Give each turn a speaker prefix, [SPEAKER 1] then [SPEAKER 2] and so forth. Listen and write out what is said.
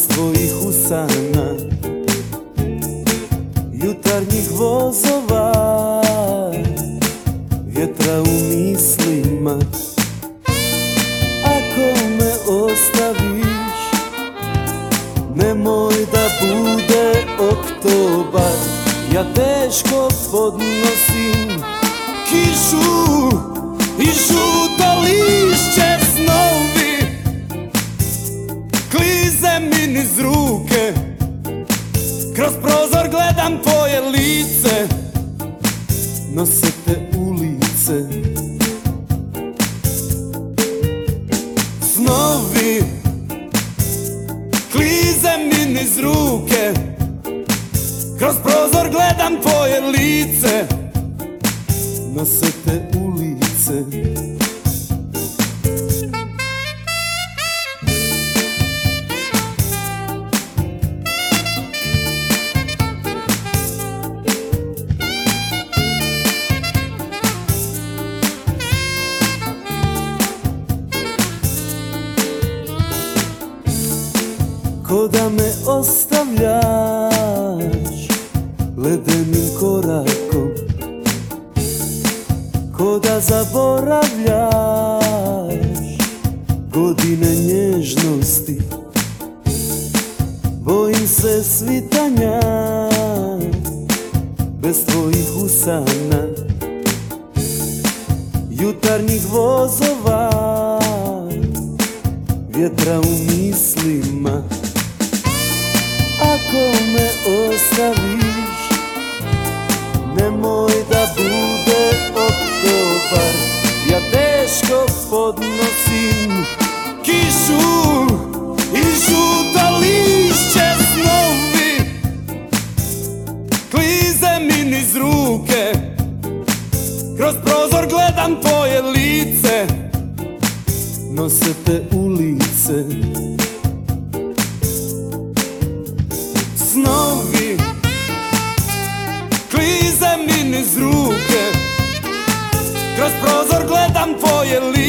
[SPEAKER 1] tvojih usana Jutarnjih vozova Vjetra u mislima. Ako me ostaviš Nemoj da bude oktobar. Ja teško podnosim Kišu i žuto lišće mi niz ruke. Kroz prozor gledam tvoje lice. Nose te ulice. Snovi. Klize mi niz ruke. Kroz prozor gledam tvoje lice. Nose te ulice Ko da me ostavljaš ledenim korakom. Ko da zaboravljaš godine nježnosti. Bojim se svitanja bez tvojih usana. Jutarnjih vozova vjetra u mislima Kroz prozor gledam tvoje lice. Nose te ulice Snovi. Klize mi niz ruke. Kroz prozor gledam tvoje lice